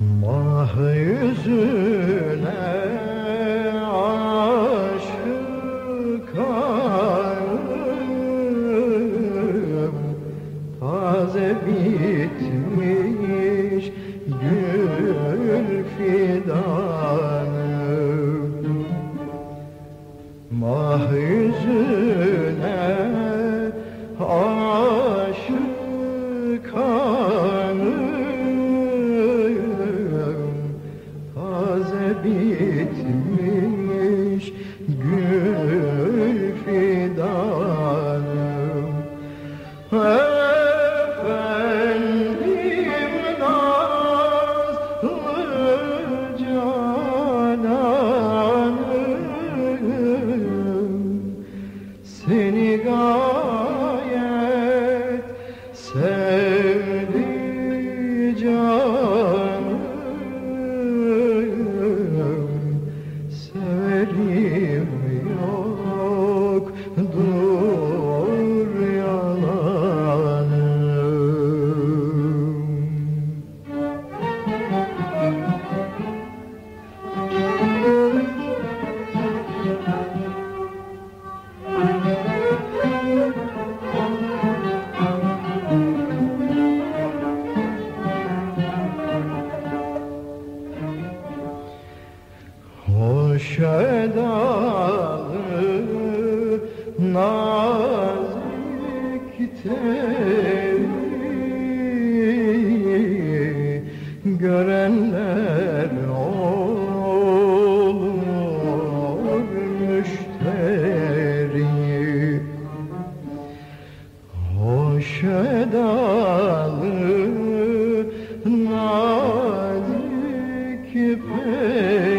Mah yüzüne aşıkarım Taze bitmiş gül fidanım. Mah yüzüne aşıkarım bitmiş gül fidanım Nazik teli Görenler olur müşteri edalı nazik peri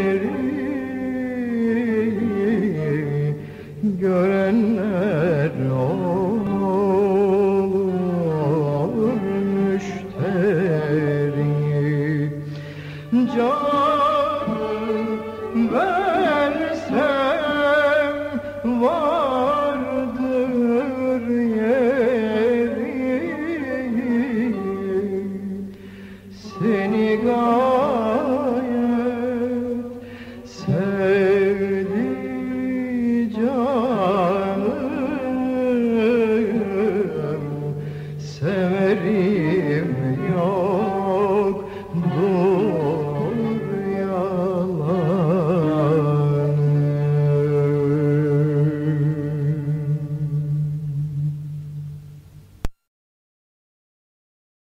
Görenler olur müşteri Can versem vardır yeri. Seni gayet Severim yok